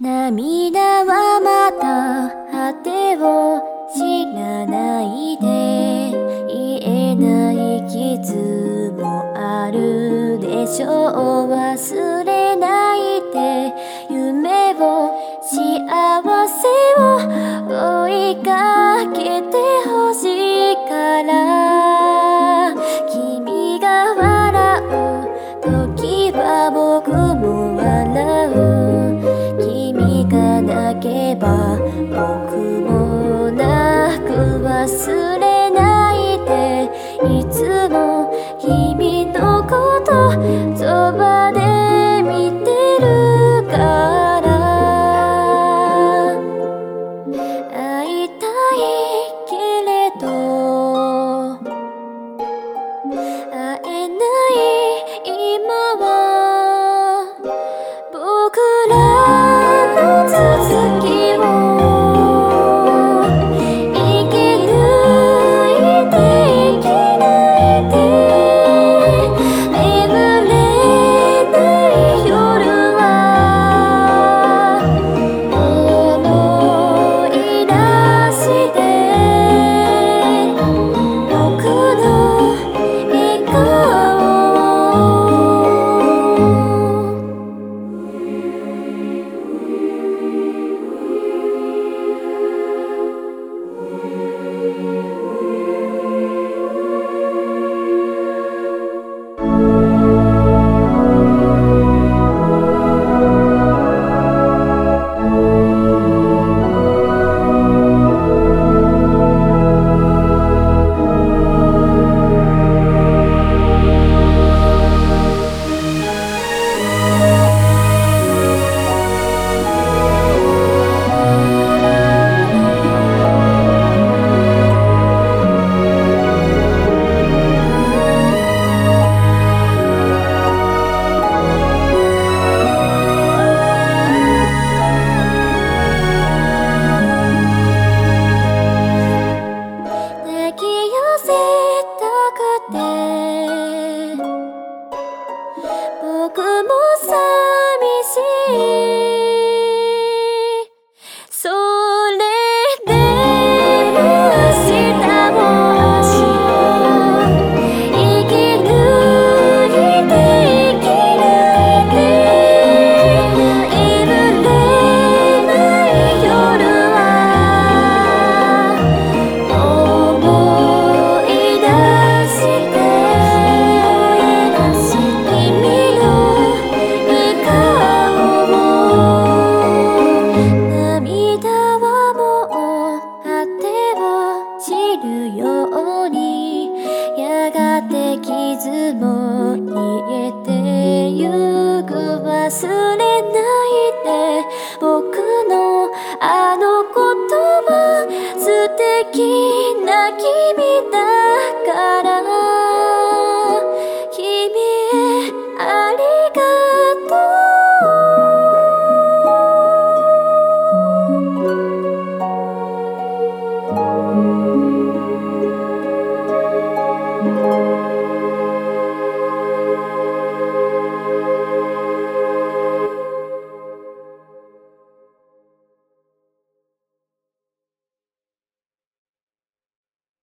涙はまた果てを知らないで。言えない傷もあるでしょう。忘思がて傷も癒えてゆく忘れないで僕のあの言葉素敵な君だから